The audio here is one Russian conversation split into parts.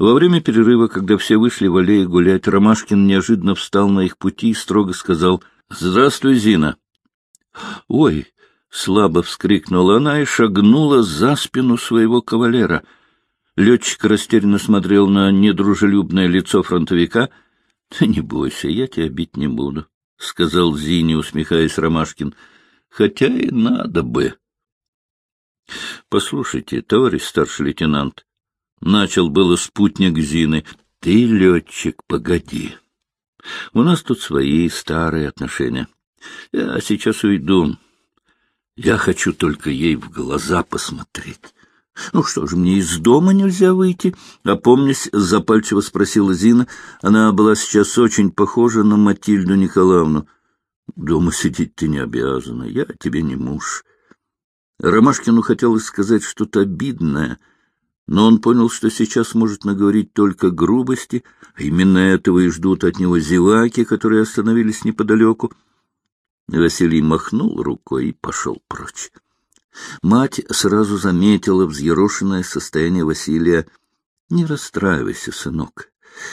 Во время перерыва, когда все вышли в аллее гулять, Ромашкин неожиданно встал на их пути и строго сказал «Здравствуй, Зина». «Ой!» — слабо вскрикнула она и шагнула за спину своего кавалера. Летчик растерянно смотрел на недружелюбное лицо фронтовика. — не бойся, я тебя бить не буду, — сказал Зине, усмехаясь Ромашкин. — Хотя и надо бы. — Послушайте, товарищ старший лейтенант, — начал было спутник Зины, — ты, летчик, погоди. У нас тут свои старые отношения. Я сейчас уйду. Я хочу только ей в глаза посмотреть. Ну что же, мне из дома нельзя выйти? Опомнясь, запальчиво спросила Зина. Она была сейчас очень похожа на Матильду Николаевну. Дома сидеть ты не обязана, я тебе не муж. Ромашкину хотелось сказать что-то обидное, но он понял, что сейчас может наговорить только грубости, а именно этого и ждут от него зеваки, которые остановились неподалеку. Василий махнул рукой и пошел прочь. Мать сразу заметила взъерошенное состояние Василия. — Не расстраивайся, сынок.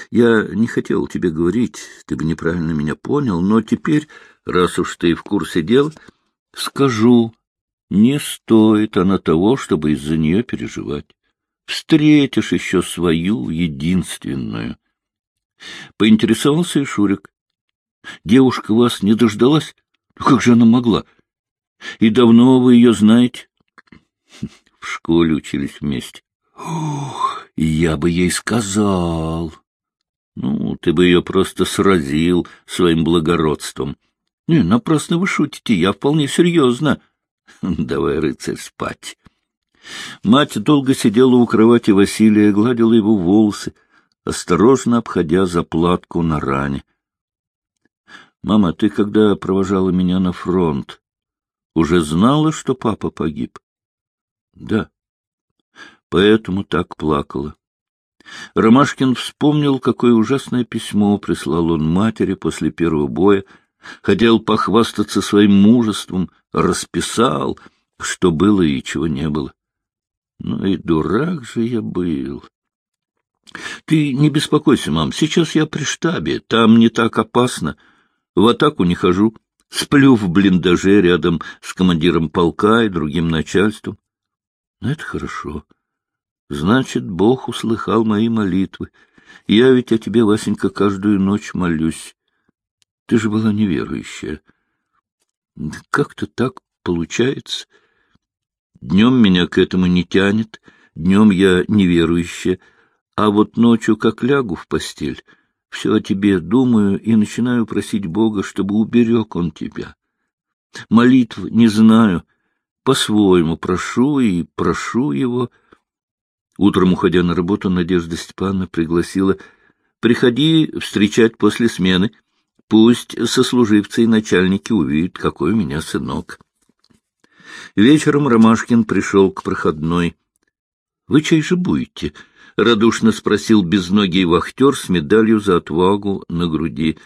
Я не хотел тебе говорить, ты бы неправильно меня понял, но теперь, раз уж ты в курсе дел, скажу, не стоит она того, чтобы из-за нее переживать. Встретишь еще свою единственную. Поинтересовался и Шурик. Девушка вас не дождалась? Как же она могла? И давно вы ее знаете? В школе учились вместе. Ух, я бы ей сказал. Ну, ты бы ее просто сразил своим благородством. Не, напрасно вы шутите, я вполне серьезно. Давай, рыцарь, спать. Мать долго сидела у кровати Василия, гладила его волосы, осторожно обходя заплатку на ране. — Мама, ты когда провожала меня на фронт, уже знала, что папа погиб? — Да. Поэтому так плакала. Ромашкин вспомнил, какое ужасное письмо прислал он матери после первого боя, хотел похвастаться своим мужеством, расписал, что было и чего не было. Ну и дурак же я был. Ты не беспокойся, мам, сейчас я при штабе, там не так опасно. В атаку не хожу, сплю в блиндаже рядом с командиром полка и другим начальством. Ну, это хорошо. Значит, Бог услыхал мои молитвы. Я ведь о тебе, Васенька, каждую ночь молюсь. Ты же была неверующая. Как-то так получается. Днем меня к этому не тянет, днем я неверующая, а вот ночью, как лягу в постель, все о тебе думаю и начинаю просить Бога, чтобы уберег Он тебя. Молитв не знаю, по-своему прошу и прошу Его. Утром, уходя на работу, Надежда Степановна пригласила «Приходи встречать после смены». Пусть сослуживцы и начальники увидят, какой у меня сынок. Вечером Ромашкин пришел к проходной. — Вы чей же будете? — радушно спросил безногий вахтер с медалью за отвагу на груди.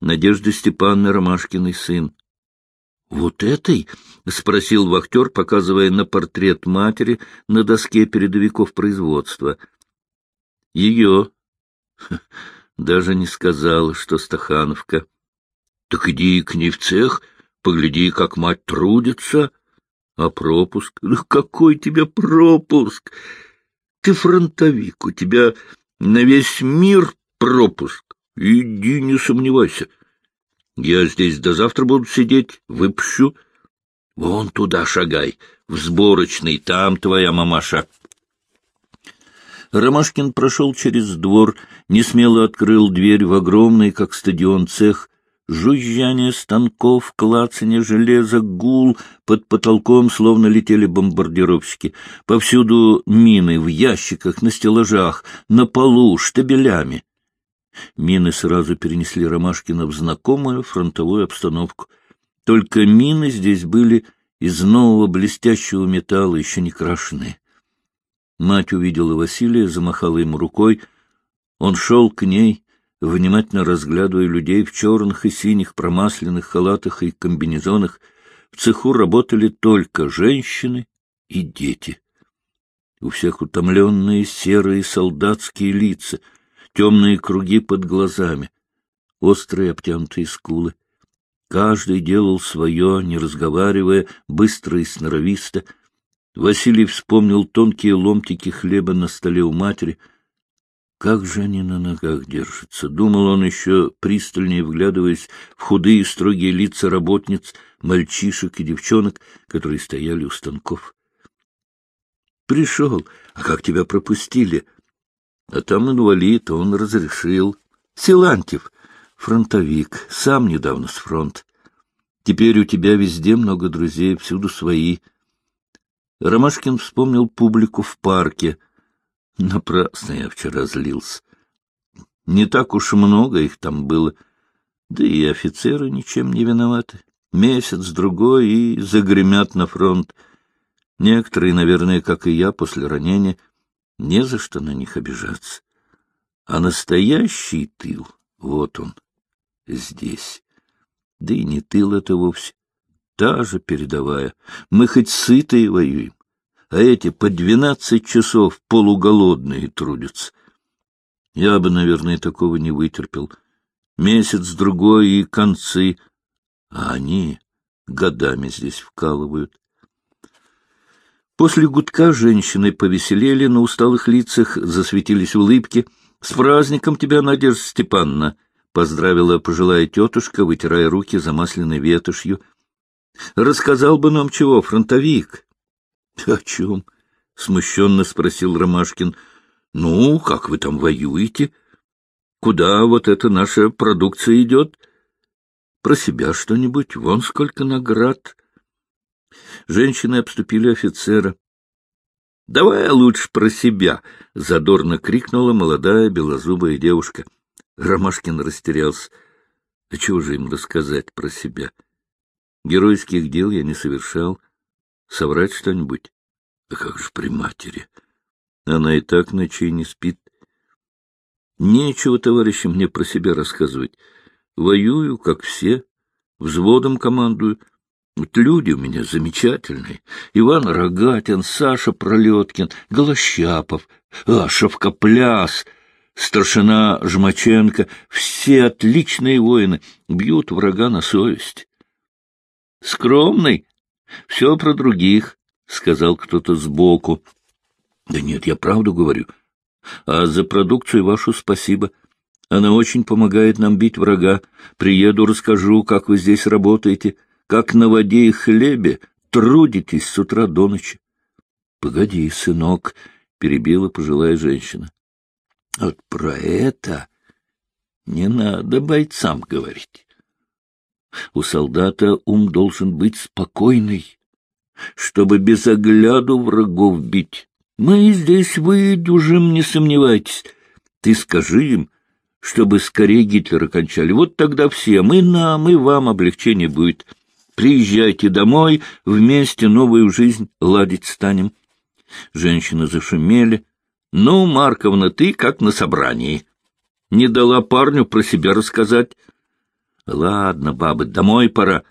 Надежда Степановна Ромашкиный сын. — Вот этой? — спросил вахтер, показывая на портрет матери на доске передовиков производства. — Ее. Даже не сказала, что Стахановка. — Так иди к ней в цех, погляди, как мать трудится. А пропуск? Ну, какой тебе пропуск? Ты фронтовик, у тебя на весь мир пропуск. Иди, не сомневайся. Я здесь до завтра буду сидеть, выпущу. Вон туда шагай, в сборочный, там твоя мамаша. Ромашкин прошел через двор, несмело открыл дверь в огромный, как стадион, цех. Жужжание станков, клацанье железа, гул, под потолком словно летели бомбардировщики. Повсюду мины в ящиках, на стеллажах, на полу, штабелями. Мины сразу перенесли Ромашкина в знакомую фронтовую обстановку. Только мины здесь были из нового блестящего металла, еще не крашеные. Мать увидела Василия, замахала ему рукой. Он шел к ней, внимательно разглядывая людей в черных и синих промасленных халатах и комбинезонах. В цеху работали только женщины и дети. У всех утомленные серые солдатские лица, темные круги под глазами, острые обтянутые скулы. Каждый делал свое, не разговаривая, быстро и сноровисто. Василий вспомнил тонкие ломтики хлеба на столе у матери. Как же они на ногах держатся? Думал он еще, пристальнее вглядываясь в худые строгие лица работниц, мальчишек и девчонок, которые стояли у станков. Пришел, а как тебя пропустили? А там инвалид, он разрешил. Силантьев, фронтовик, сам недавно с фронт. Теперь у тебя везде много друзей, всюду свои. Ромашкин вспомнил публику в парке. Напрасно я вчера злился. Не так уж много их там было. Да и офицеры ничем не виноваты. Месяц-другой и загремят на фронт. Некоторые, наверное, как и я, после ранения, не за что на них обижаться. А настоящий тыл, вот он, здесь. Да и не тыл это вовсе. Та же передовая. Мы хоть сытые воюем, а эти по двенадцать часов полуголодные трудятся. Я бы, наверное, такого не вытерпел. Месяц-другой и концы, а они годами здесь вкалывают. После гудка женщины повеселели, на усталых лицах засветились улыбки. — С праздником тебя, Надежда Степановна! — поздравила пожилая тетушка, вытирая руки замасленной ветошью. — Рассказал бы нам чего, фронтовик? — О чем? — смущенно спросил Ромашкин. — Ну, как вы там воюете? Куда вот эта наша продукция идет? Про себя что-нибудь? Вон сколько наград. Женщины обступили офицера. — Давай лучше про себя! — задорно крикнула молодая белозубая девушка. Ромашкин растерялся. А чего же им рассказать про себя? Геройских дел я не совершал. Соврать что-нибудь? А как же при матери? Она и так ночей не спит. Нечего, товарищи, мне про себя рассказывать. Воюю, как все, взводом командую — вот люди у меня замечательные. Иван Рогатин, Саша Пролеткин, Голощапов, Ашевка Пляс, старшина Жмаченко. Все отличные воины, бьют врага на совесть. — Скромный, все про других, — сказал кто-то сбоку. — Да нет, я правду говорю. А за продукцию вашу спасибо. Она очень помогает нам бить врага. Приеду, расскажу, как вы здесь работаете. — как на воде и хлебе, трудитесь с утра до ночи. — Погоди, сынок, — перебила пожилая женщина. — Вот про это не надо бойцам говорить. У солдата ум должен быть спокойный, чтобы без огляду врагов бить. Мы здесь выдюжим, не сомневайтесь. Ты скажи им, чтобы скорее Гитлера кончали. Вот тогда всем, и нам, и вам облегчение будет. Приезжайте домой, вместе новую жизнь ладить станем. Женщины зашумели. Ну, Марковна, ты как на собрании. Не дала парню про себя рассказать. Ладно, бабы, домой пора.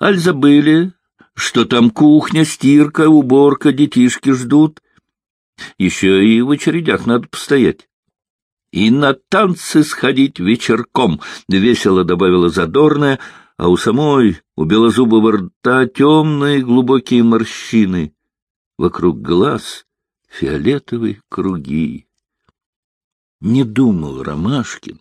Аль забыли, что там кухня, стирка, уборка, детишки ждут. Еще и в очередях надо постоять. И на танцы сходить вечерком, — весело добавила задорная, — а у самой, у белозубого рта, темные глубокие морщины, вокруг глаз фиолетовые круги. Не думал Ромашкин,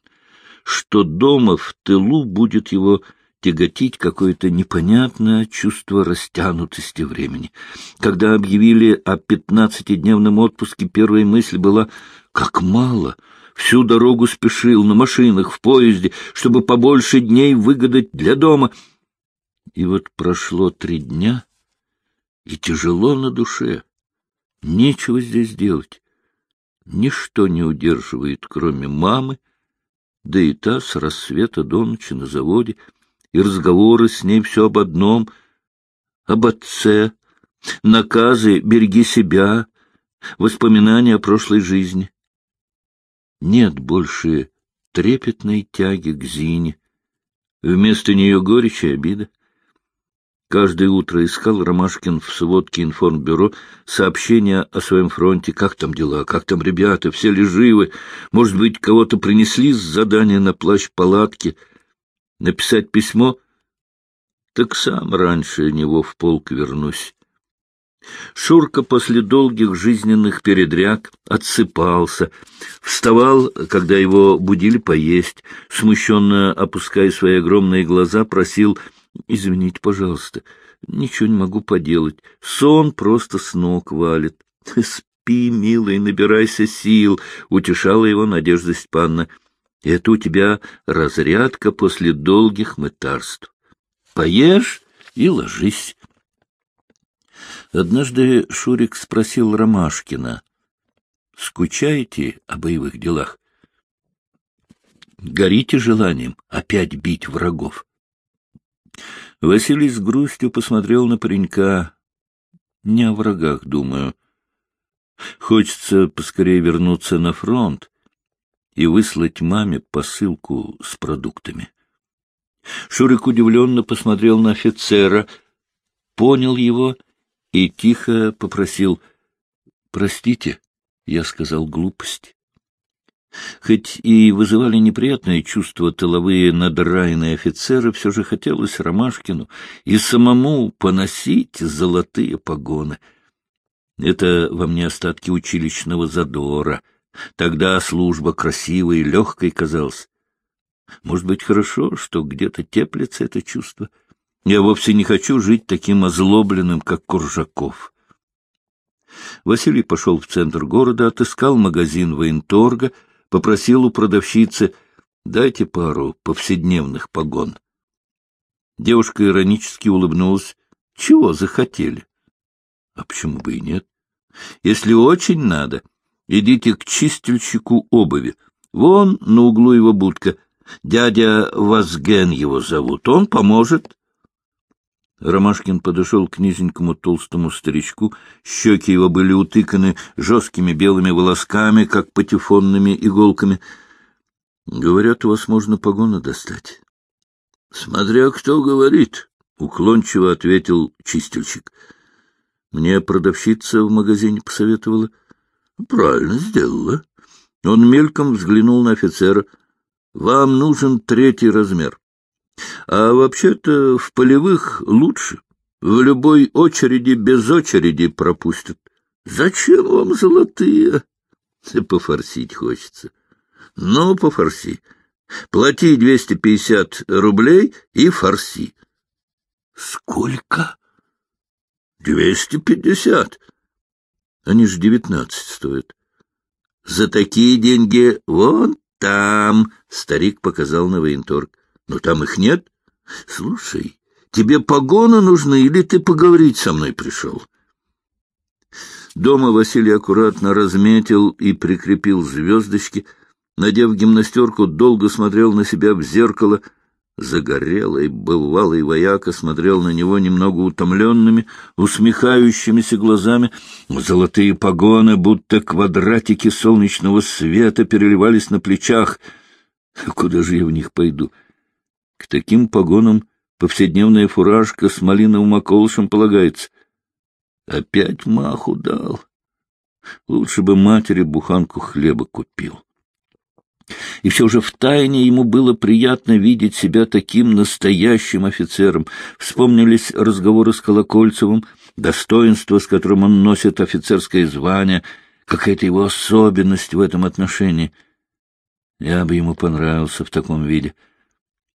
что дома в тылу будет его тяготить какое-то непонятное чувство растянутости времени. Когда объявили о пятнадцатидневном отпуске, первая мысль была «как мало!» всю дорогу спешил на машинах, в поезде, чтобы побольше дней выгадать для дома. И вот прошло три дня, и тяжело на душе. Нечего здесь делать. Ничто не удерживает, кроме мамы, да и та с рассвета до ночи на заводе, и разговоры с ней все об одном — об отце, наказы «береги себя», воспоминания о прошлой жизни. Нет больше трепетной тяги к Зине. Вместо нее горечь и обида. Каждое утро искал Ромашкин в сводке информбюро сообщения о своем фронте, как там дела, как там ребята, все ли живы, может быть, кого-то принесли с задания на плащ палатки, написать письмо, так сам раньше него в полк вернусь. Шурка после долгих жизненных передряг отсыпался, вставал, когда его будили поесть, смущенно опуская свои огромные глаза, просил Извините, пожалуйста, ничего не могу поделать. Сон просто с ног валит. Спи, милый, набирайся сил, — утешала его Надежда Степановна. Это у тебя разрядка после долгих мытарств. Поешь и ложись. Однажды Шурик спросил Ромашкина, «Скучаете о боевых делах? Горите желанием опять бить врагов?» Василий с грустью посмотрел на паренька. Не о врагах, думаю. Хочется поскорее вернуться на фронт и выслать маме посылку с продуктами. Шурик удивленно посмотрел на офицера, понял его и тихо попросил «Простите, я сказал глупость». Хоть и вызывали неприятные чувства тыловые надраенные офицеры, все же хотелось Ромашкину и самому поносить золотые погоны. Это во мне остатки училищного задора. Тогда служба красивой и легкой казалась. Может быть, хорошо, что где-то теплится это чувство. Я вовсе не хочу жить таким озлобленным, как Куржаков. Василий пошел в центр города, отыскал магазин военторга — попросил у продавщицы «дайте пару повседневных погон». Девушка иронически улыбнулась. «Чего захотели?» «А почему бы и нет? Если очень надо, идите к чистильщику обуви. Вон на углу его будка. Дядя Вазген его зовут. Он поможет». Ромашкин подошел к низенькому толстому старичку. Щеки его были утыканы жесткими белыми волосками, как патефонными иголками. — Говорят, у вас можно погоны достать. — Смотря кто говорит, — уклончиво ответил чистильщик. Мне продавщица в магазине посоветовала. — Правильно сделала. Он мельком взглянул на офицера. — Вам нужен третий размер. А вообще-то в полевых лучше. В любой очереди без очереди пропустят. Зачем вам золотые? Пофорсить хочется. Ну, пофорси. Плати двести пятьдесят рублей и форси. Сколько? Двести пятьдесят. Они же девятнадцать стоят. За такие деньги вон там, старик показал на военторг. Но там их нет. Слушай, тебе погоны нужны или ты поговорить со мной пришел? Дома Василий аккуратно разметил и прикрепил звездочки. Надев гимнастерку, долго смотрел на себя в зеркало. Загорелый, бывалый вояка смотрел на него немного утомленными, усмехающимися глазами. Золотые погоны, будто квадратики солнечного света, переливались на плечах. Куда же я в них пойду? — к таким погонам повседневная фуражка с малиновым околышем полагается. Опять маху дал. Лучше бы матери буханку хлеба купил. И все же втайне ему было приятно видеть себя таким настоящим офицером. Вспомнились разговоры с Колокольцевым, достоинство, с которым он носит офицерское звание, какая-то его особенность в этом отношении. Я бы ему понравился в таком виде —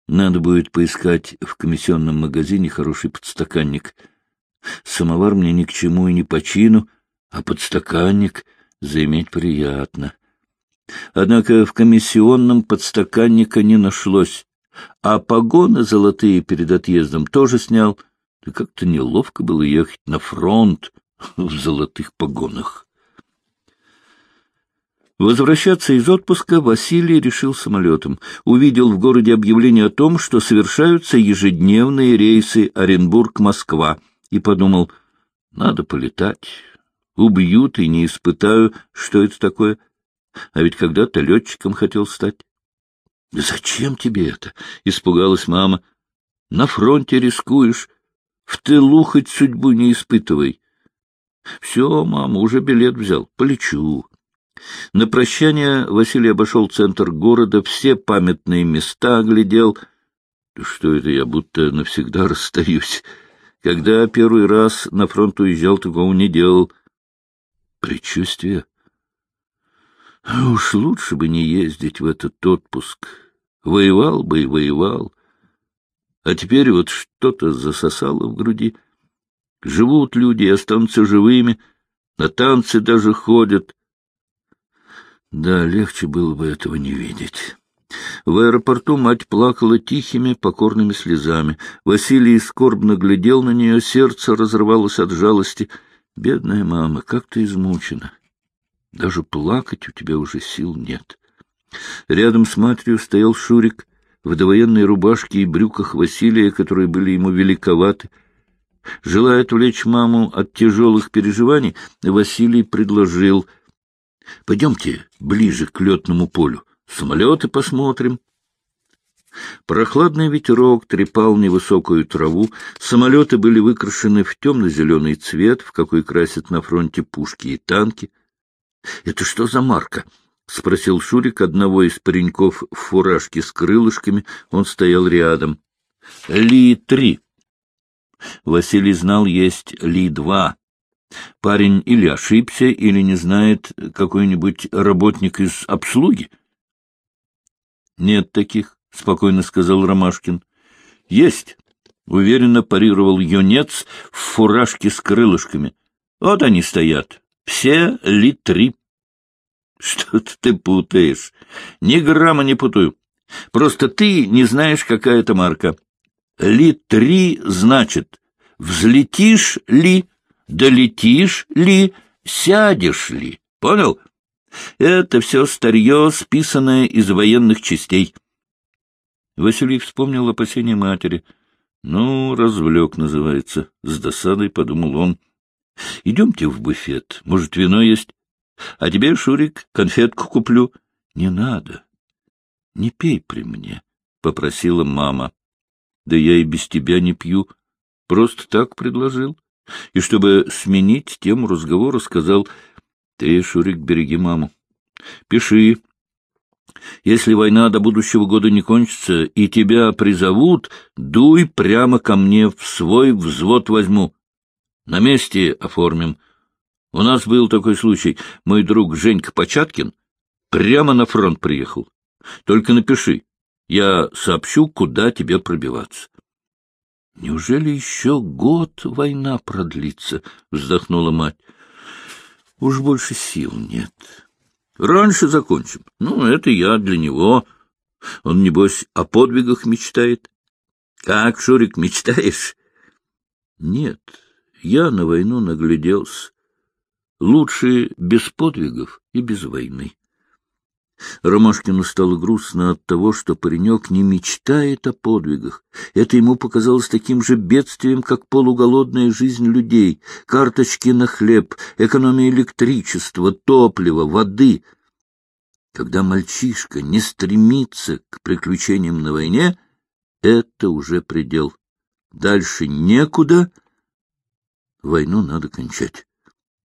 надо будет поискать в комиссионном магазине хороший подстаканник. Самовар мне ни к чему и не по чину, а подстаканник заиметь приятно. Однако в комиссионном подстаканника не нашлось, а погоны золотые перед отъездом тоже снял. Да как-то неловко было ехать на фронт в золотых погонах. Возвращаться из отпуска Василий решил самолетом. Увидел в городе объявление о том, что совершаются ежедневные рейсы Оренбург-Москва, и подумал, надо полетать. Убьют и не испытаю, что это такое. А ведь когда-то летчиком хотел стать. — Зачем тебе это? — испугалась мама. — На фронте рискуешь. В тылу хоть судьбу не испытывай. Все, мама, уже билет взял. Полечу. На прощание Василий обошел центр города, все памятные места оглядел. Что это я будто навсегда расстаюсь? Когда первый раз на фронт уезжал, такого не делал. Предчувствие. Уж лучше бы не ездить в этот отпуск. Воевал бы и воевал. А теперь вот что-то засосало в груди. Живут люди и останутся живыми, на танцы даже ходят. Да, легче было бы этого не видеть. В аэропорту мать плакала тихими, покорными слезами. Василий скорбно глядел на нее, сердце разрывалось от жалости. «Бедная мама, как ты измучена! Даже плакать у тебя уже сил нет». Рядом с матерью стоял Шурик в довоенной рубашке и брюках Василия, которые были ему великоваты. Желая отвлечь маму от тяжелых переживаний, Василий предложил —— Пойдемте ближе к летному полю. Самолеты посмотрим. Прохладный ветерок трепал невысокую траву, самолеты были выкрашены в темно-зеленый цвет, в какой красят на фронте пушки и танки. — Это что за марка? — спросил Шурик одного из пареньков в фуражке с крылышками. Он стоял рядом. — Ли-3. Василий знал, есть Ли-2. Парень или ошибся, или не знает какой-нибудь работник из обслуги. — Нет таких, — спокойно сказал Ромашкин. — Есть, — уверенно парировал юнец в фуражке с крылышками. — Вот они стоят, все ли три. — Что-то ты путаешь. Ни грамма не путаю. Просто ты не знаешь, какая это марка. Ли-3 значит, взлетишь ли долетишь ли, сядешь ли. Понял? Это все старье, списанное из военных частей. Василий вспомнил опасения матери. Ну, развлек, называется. С досадой подумал он. Идемте в буфет. Может, вино есть? А тебе, Шурик, конфетку куплю. Не надо. Не пей при мне, — попросила мама. Да я и без тебя не пью. Просто так предложил и, чтобы сменить тему разговора, сказал, — Ты, Шурик, береги маму. Пиши. Если война до будущего года не кончится и тебя призовут, дуй прямо ко мне, в свой взвод возьму. На месте оформим. У нас был такой случай. Мой друг Женька Початкин прямо на фронт приехал. Только напиши. Я сообщу, куда тебе пробиваться. — Неужели еще год война продлится? — вздохнула мать. — Уж больше сил нет. — Раньше закончим. Ну, это я для него. Он, небось, о подвигах мечтает. — Как, Шурик, мечтаешь? — Нет, я на войну нагляделся. Лучше без подвигов и без войны. Ромашкину стало грустно от того, что паренек не мечтает о подвигах. Это ему показалось таким же бедствием, как полуголодная жизнь людей, карточки на хлеб, экономия электричества, топлива, воды. Когда мальчишка не стремится к приключениям на войне, это уже предел. Дальше некуда, войну надо кончать.